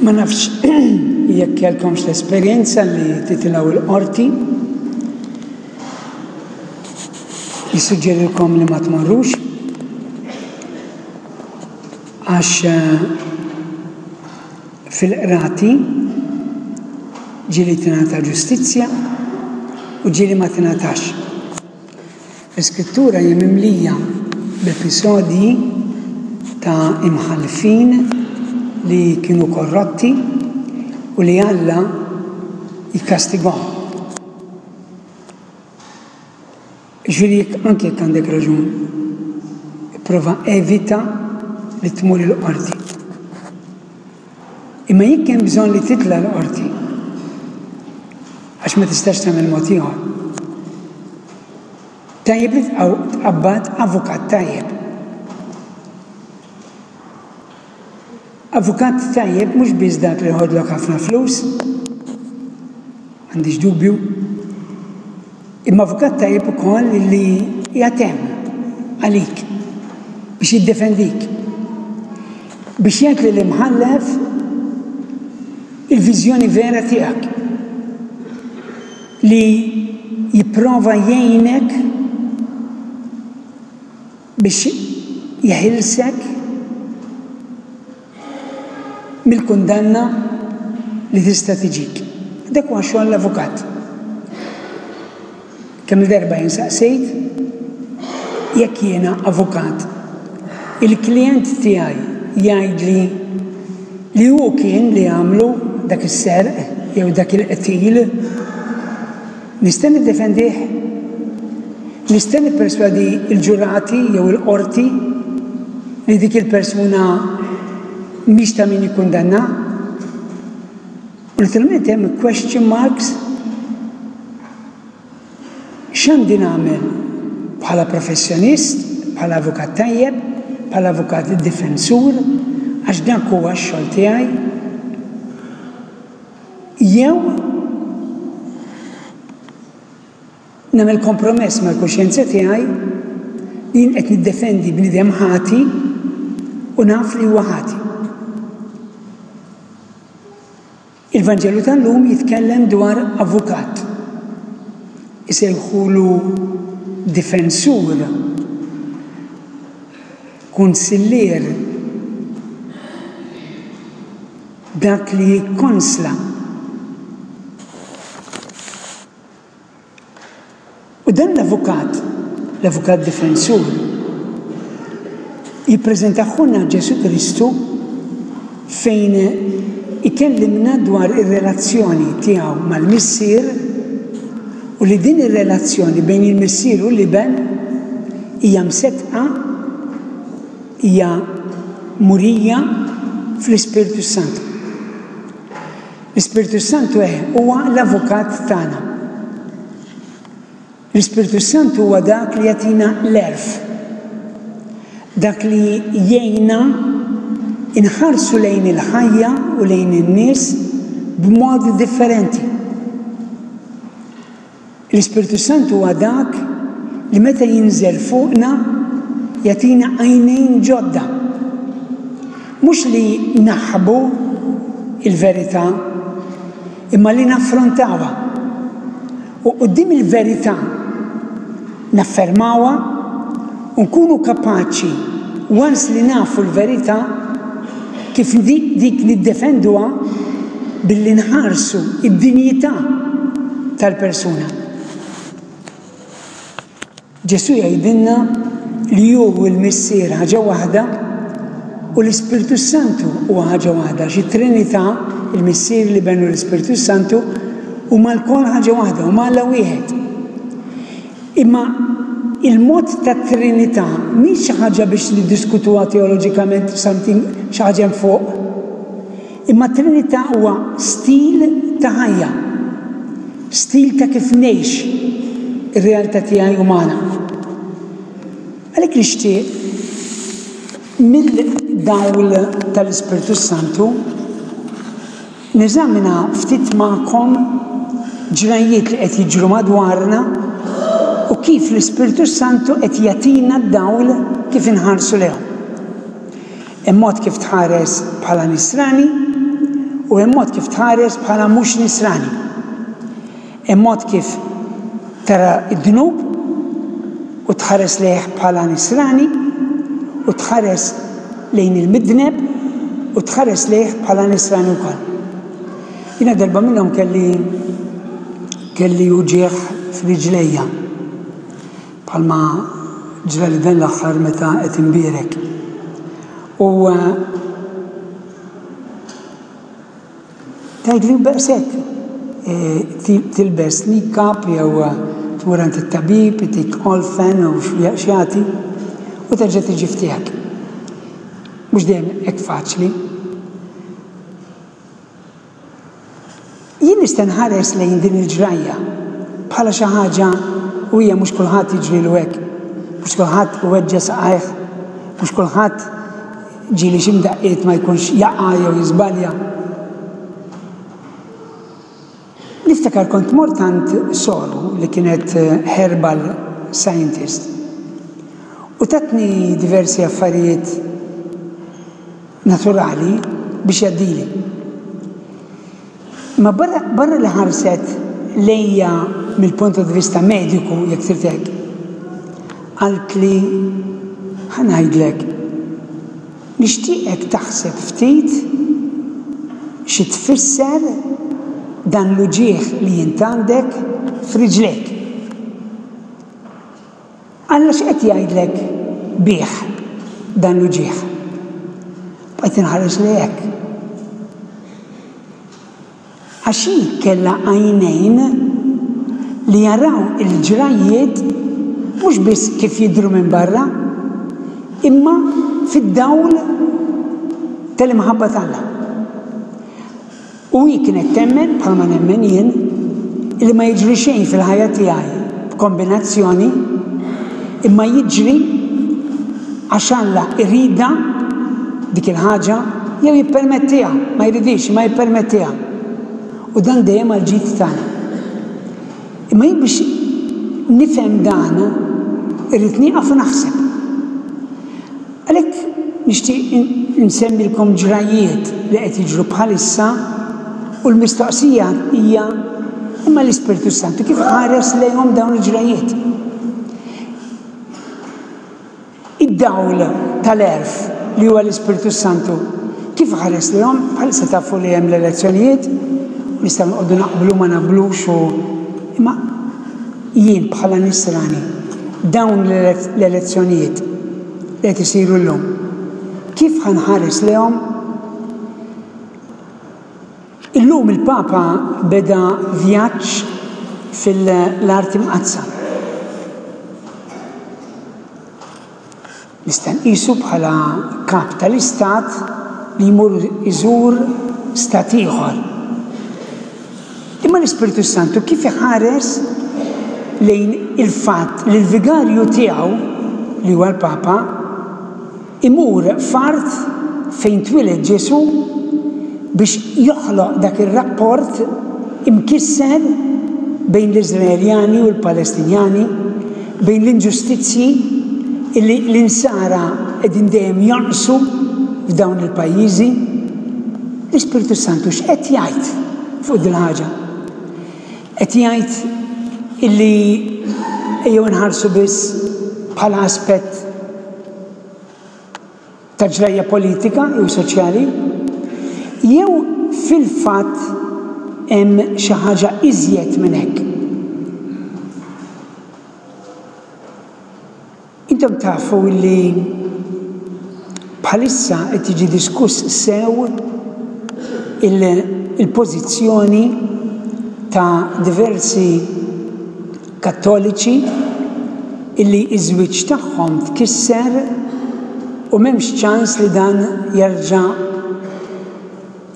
Ma nafx jekk kelkomx l-esperjenza li titilaw il-qorti jissuġġerilkom li ma tmorrux għax eh, fil-qrati ġili tingħata ġustizzja u ġili ma tingħatax. L-iskrittura hi mimlija b'episodji ta' imħallfin li kienu korrotti u li Alla jkastigahom. Jiġifieri jekk, anke jekk għandek raġun, ipprova evita li tmur il-qorti. Imma jekk hemm bżonn li titla' l-qorti għax ma tistax tagħmel mod ieħor, tajjeb li tqabbad avukat tajjeb. Avukat tajjeb mhux biss dak li jħodlok ħafna flus, m'għandix dubju, Imma avukat tajjeb ukoll li qiegħed hemm għalik biex jiddefendik. Biex jgħid lil imħallef il-viżjoni vera tiegħek li jipprova jgħinek biex jeħilsek mill-kundanna li tista' tiġik. Dak huwa xogħol l-avukat. Kemm darba jinsaqsejt jekk jiena avukat. Il-klijent tiegħi jgħidli li hu kien li għamlu dak is-serq jew dak il-qtil. Nista' niddefendih? Nista' nipperswadi l-ġurati jew il-qorti li dik il-persuna mhix ta' min jikkundanna? U naturalment hemm question marks. X'għandi nagħmel bħala professjonist, bħala avukat tajjeb, bħala avukat difensur, għax dak huwa x-xogħol tiegħi? jew nagħmel kompromess mal-kuxjenza tiegħi li jien qed niddefendi bniedem ħati u naf li huwa ħati. Il-Vanġelu tal-lum jitkellem dwar avukat. Isejħulu difensur, kunsillier, Dak li jikkonsla u dan l-avukat, l-avukat difensur, jippreżenta Ħuna Ġesù Kristu fejn ikellimna dwar ir-relazzjoni tiegħu mal-Missier u li din ir-relazzjoni bejn il-Missier u l-Iben hija mseddqa Hija murija fl-Ispirtu s-Santu. L-Ispirtu s-Santu eh huwa l-avukat tagħna. L-Ispirtu s-Santu huwa dak li jagħtina l-erf. Dak li jgħinna inħarsu lejn il-ħajja u lejn in-nies b'mod differenti. L-Ispirtu s-Santu huwa dak li meta jinżel fuqna jagħtina għajnejn ġodda. Mhux li naħbu l-verità, imma li naffrontawha. U quddiem il-verità naffermawha u nkunu kapaċi once li nafu l-verità kif dik niddefenduha billi nħarsu d-dinjità tal-persuna. Ġesù jgħidilna li hu u l-Missier ħaġa waħda u l-Ispirtu s-Santu huwa ħaġa waħda għax it-Trinità, il-Missier, l-Iben u l-Ispirtu s-Santu, huma lkoll ħaġa waħda, huma Alla wieħed. Imma il-mod tat-Trinità mhix xi ħaġa biex niddiskutuha teoloġikament f'something xi ħaġa hemm fuq. Imma t-Trinità huwa stil ta' ħajja, stil ta' kif ngħix ir-realtà tiegħi umana. Għalhekk nixtieq, mill-dawl tal-Ispirtu s-Santu, Neżamina ftit magħkom ġrajjiet li qed jiġru madwarna u kif l-Ispirtu s-Santu qed jagħtina d-dawl kif inħarsu lejhom. Hemm mod kif tħares bħala Nisrani u hemm mod kif tħares bħala mhux Nisrani. Il-mod kif tara d-dnub u tħares lejh bħala Nisrani u tħares lejn il-midneb u tħares lejh bħala Nisrani wkoll. Jiena darba minnhom kelli kelli uġigħ f'riġlejja bħalma ġrali dan l-aħħar meta qed inbierek. U Tgħidli b'daqshekk tilbes kneecap jew tmur għand it-tabib itik olfen u x'jagħti u terġa' tiġi f'tiegħek. Mhux dejjem hekk faċli. Jien nista' nħares lejn din il-ġrajja bħala xi ħaġa u hija mhux kulħadd jiġrilu hekk, mhux kulħadd iweġġa' saqajh, mhux kulħadd Ġieli xi mdaqqiet ma jkunx jaqa' jew jiżbalja. Niftakar kont mort għand soru li kienet herbal scientist u tatni diversi affarijiet naturali biex jgħaddili. Ma barra li ħarset lejja mill-punt ta' vista mediku, jekk sirt hekk, qalt li ħa ngħidlek, nixtieqek taħseb ftit xi tfisser dan l-uġigħ li int għandek f'riġlejk. Alla x'qed jgħidlek bih dan l-uġigħ? Bqajt inħares lejhek. Għax hi kellha għajnejn li jaraw il-ġrajjiet mhux biss kif jidhru minn barra, imma fid-dawl tal-imħabba t'Alla. U hi kienet temmen, bħalma nemmen jien, li ma jiġri xejn fil-ħajja tiegħi b'kombinazzjoni, imma jiġri għax Alla jridha dik il-ħaġa jew jippermettiha, ma jridhiex imma jippermettiha. U dan dejjem għall-ġid tagħna. Imma jien biex nifhem dan irrid nieqaf u naħseb. Għalhekk nixtieq insemmilkom ġrajjiet li qed jiġru bħalissa u l-mistoqsija hija imma l-Ispirtu Santu kif ħares lejhom dawn il-ġrajjiet? Id-dawl tal-għerf, li huwa l-Ispirtu s-Santu, kif iħares lilhom? Bħalissa tafu li hemm l-elezzjonijiet, u nistgħu noqogħdu naqblu ma naqblux u imma jien bħala Nisrani, dawn l-elezzjonijiet li qed isiru llum, kif ħa nħares lejhom? Illum il-Papa beda vjaġġ fil-Art Imqaddsa nista' nqisu bħala Kap tal-Istat li jmur iżur stat ieħor. Imma l-Ispirtu Santu kif iħares lejn il-fatt li l-Vigarju tiegħu, li huwa l-Papa, Imur f'art fejn twieled Ġesù biex joħloq dak ir-rapport imkisser bejn l-Iżraeljani u l-Palestinjani, bejn l-inġustizzji li l-Insara qegħdin dejjem jonqsu f'dawn il-pajjiżi. L-Ispirtu s-Santu x'qed jgħid fuq din il-ħaġa? Qed jgħid illi ejjew inħarsu biss bħala aspett ta' ġrajja politika jew soċjali? Jew fil-fatt hemm xi ħaġa iżjed minn hekk? Intom tafu li bħalissa qed jiġi diskuss sew il-pożizzjoni ta' diversi Kattoliċi illi ż-żwieġ tagħhom tkisser u m'hemmx ċans li dan jerġa'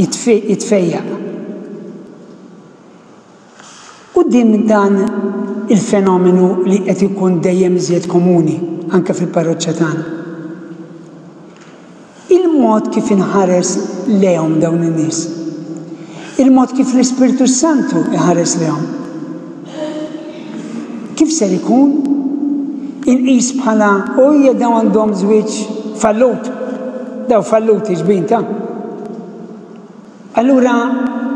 jitfejjaq. Quddiem dan il-fenomenu li qed ikun dejjem iżjed komuni anke fil-parroċċa tagħna, il-mod kif inħares lejhom dawn in-nies, il-mod kif l-Ispirtu s-Santu jħares lejhom, kif ser ikun? Inqis bħala, ojja dawn għandhom żwieġ fallut, dawn falluti xbin ta'. Allura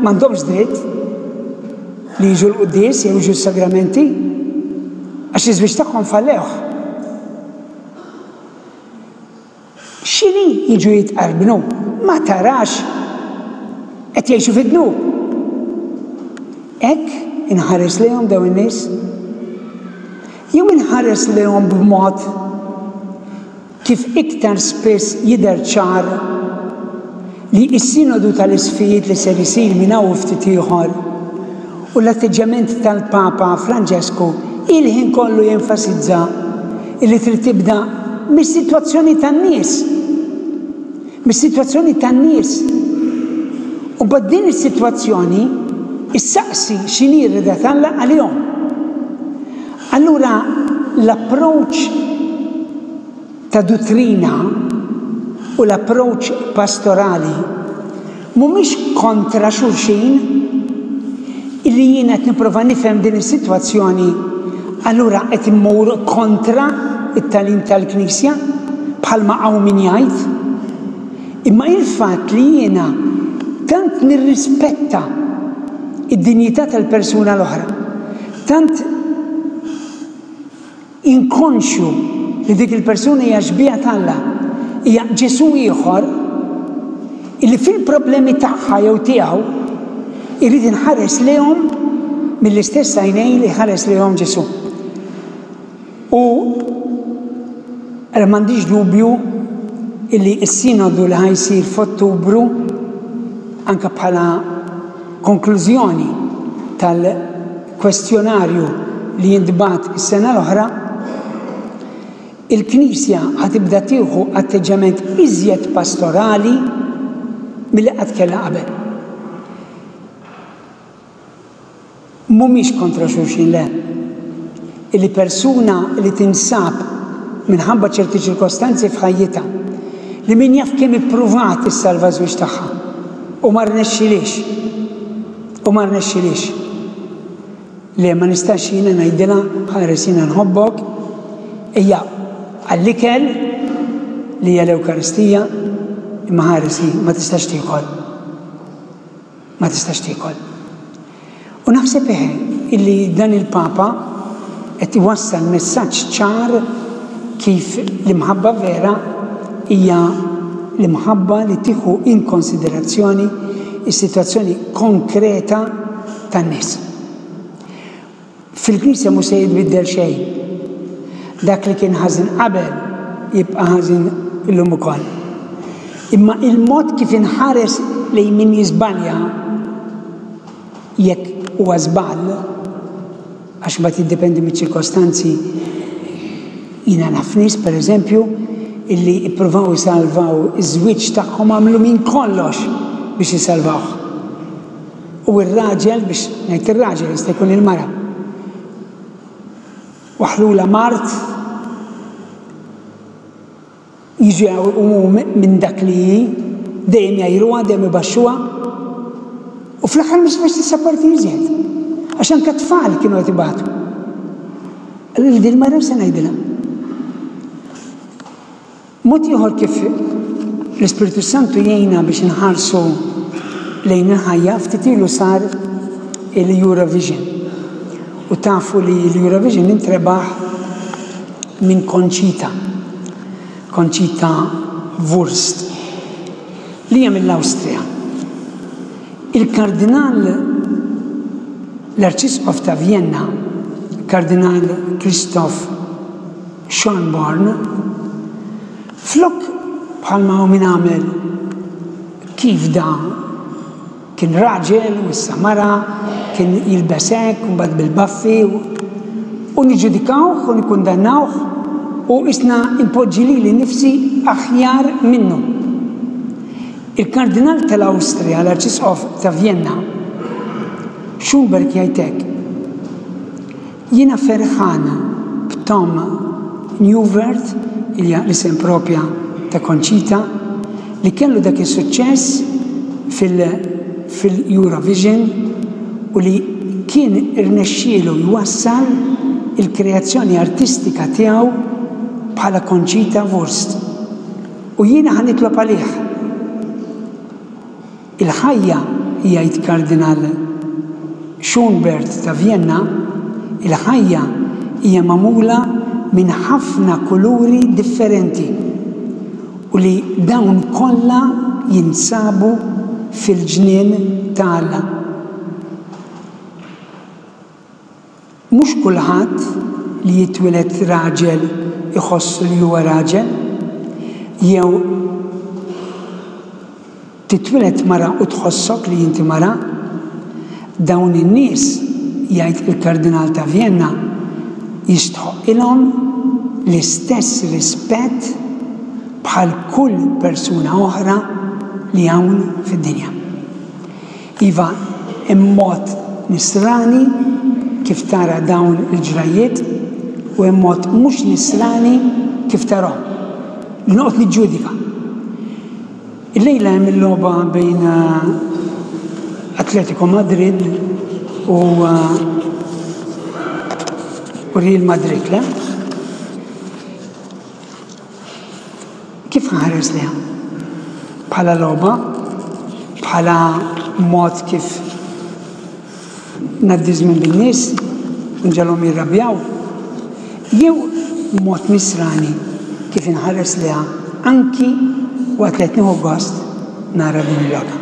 m'għandhomx dritt li jiġu l-quddies jew jiġu s-sagramenti għax iż-żwieġ tagħhom fallewh. X'inhi jiġu jitqarbnu ma tarax qed jgħixu fid-dnub. Hekk inħares lejhom dawn in-nies? Jew inħares lejhom b'mod Kif iktar spiss jidher ċar li s-Sinodu tal-Isqfijiet li ser isir minn hawn u ftit ieħor u l-atteġġjament tal-Papa Franġesku il-ħin kollu jenfasizza li trid tibda mis-sitwazzjoni tan-nies, mis-sitwazzjoni tan-nies, u mbagħad din is-sitwazzjoni ssaqsi x'inhi r-rida t'Alla għalihom. Allura l-approċċ ta' duttrina u l-approċċ pastorali mhumiex kontra xulxin? Illi jien qed nipprova nifhem din is-sitwazzjoni, allura qed immur kontra t-tagħlim tal-Knisja bħalma hawn min jgħid? Imma il-fatt li jiena tant nirrispetta d-dinjità tal-persuna l-oħra, Tant inkonxju li dik il-persuna hija xbieha t'Alla, hija Ġesù ieħor illi fil-problemi tagħha jew tiegħu jrid inħares lejhom mill-istess għajnejn li jħares lejhom Ġesù. U m'għandix dubju illi s-sinodu li ħajsir f'Ottubru anke bħala konklużjoni tal-kwestjonarju li jintbagħat is-sena l-oħra, il-Knisja ħatibda tieħu atteġġjament iżjed pastorali milli qatt kellha qabel. Mhumiex kontra xulxin, le. Illi persuna li tinsab minħabba ċerti ċirkostanzi f'ħajjitha, li min jaf kemm ippruvat issalva ż-żwieġ tagħha u ma rnexxilhiex, u ma rnexxilhiex, le ma nistax jiena ngħidilha ħares jiena nħobbok, ejja għall-ikel li hija l-Ewkaristija, imma ħares hi ma tistax tiekol. ma tistax tiekol. U naħseb eħe illi dan il-Papa qed iwassal messaġġ ċar kif l-imħabba vera hija l-imħabba li tieħu in konsiderazzjoni s-sitwazzjoni konkreta tan-nies. Fil-Knisja mhux se jitbiddel xejn. Dak li kien ħażin qabel jibqa' ħażin illum ukoll. Imma il-mod kif inħares lejn min jiżbalja, jekk huwa żball, għax imbagħad jiddependi miċ-ċirkostanzi, jiena naf nies pereżempju illi ppruvaw isalvaw iż-żwieġ tagħhom għamlu minn kollox biex isalvawh. u r-raġel, biex ngħid ir-raġel jista' jkun il-mara, waħlula mard jiġu jgħumu minn dak li hi, dejjem jgħiruha, dejjem ibaxxuha, u fl-aħħar ma xifax tissapporti iżjed. Għax anke tfal kienu qed ibatu. Allura din mara se ngħidilha. Mod ieħor kif l-Ispirtu s-Santu jgħinna biex inħarsu lejn il-ħajja ftit ilu sar il-Eurovision. U tafu li l-Eurovision intrebaħ minn Conchita, Conchita Wurst, li hija mill-Awstrija. Il-Kardinal l-Arċisqof ta' Vjenna, Kardinal Christoph, Sean Byrne, flok bħalma hawn min għamel kif da kien raġel u issa mara, kien jilbes hekk u mbagħad bil-baffi u niġġudikawh u nikkundannawh u qisna npoġġi lili nnifsi aħjar minnu. Il-Kardinal tal-Awstrija l-Arċisqof ta' Vjenna, Schönberg jgħid hekk, Jiena ferħan b'Tom Newvert, li hija l-isem proprja ta' Conchita, li kellu dak is-suċċess fil-Eurovision u li kien irnexxielu jwassal il-kreazzjoni artistika tiegħu bħala Conchita Wurst. U jiena ħa nitlob għalih. Il-ħajja, jgħid Kardinal Schönberg ta' Vjenna, il-ħajja hija magħmula minn ħafna kuluri differenti u li dawn kollha jinsabu fil-ġnien ta' Alla. Mhux kulħadd li jitwieled raġel iħossu li huwa raġel, jew titwieled mara u tħossok li inti mara. Dawn in-nies, jgħid il-Kardinal ta' Vjenna, jistħoqqilhom l-istess rispett bħal kull persuna oħra li hawn fid-dinja. Iva, hemm mod Nisrani kif tara dawn il-ġrajjiet u hemm mod mhux Nisrani kif tarahom. Li noqgħod niġġudika. Illejla hemm il-logħba bejn eh, Atletico Madrid u eh, u Real Madrid, le? Kif nħares leha? Bħala logħba? Bħala mod kif naddi żmien bin-nies? Nġalhom jirrabjaw? Jew mod nisrani kif inħares leha anki waqt li qed nieħu gost nara din il-logħba?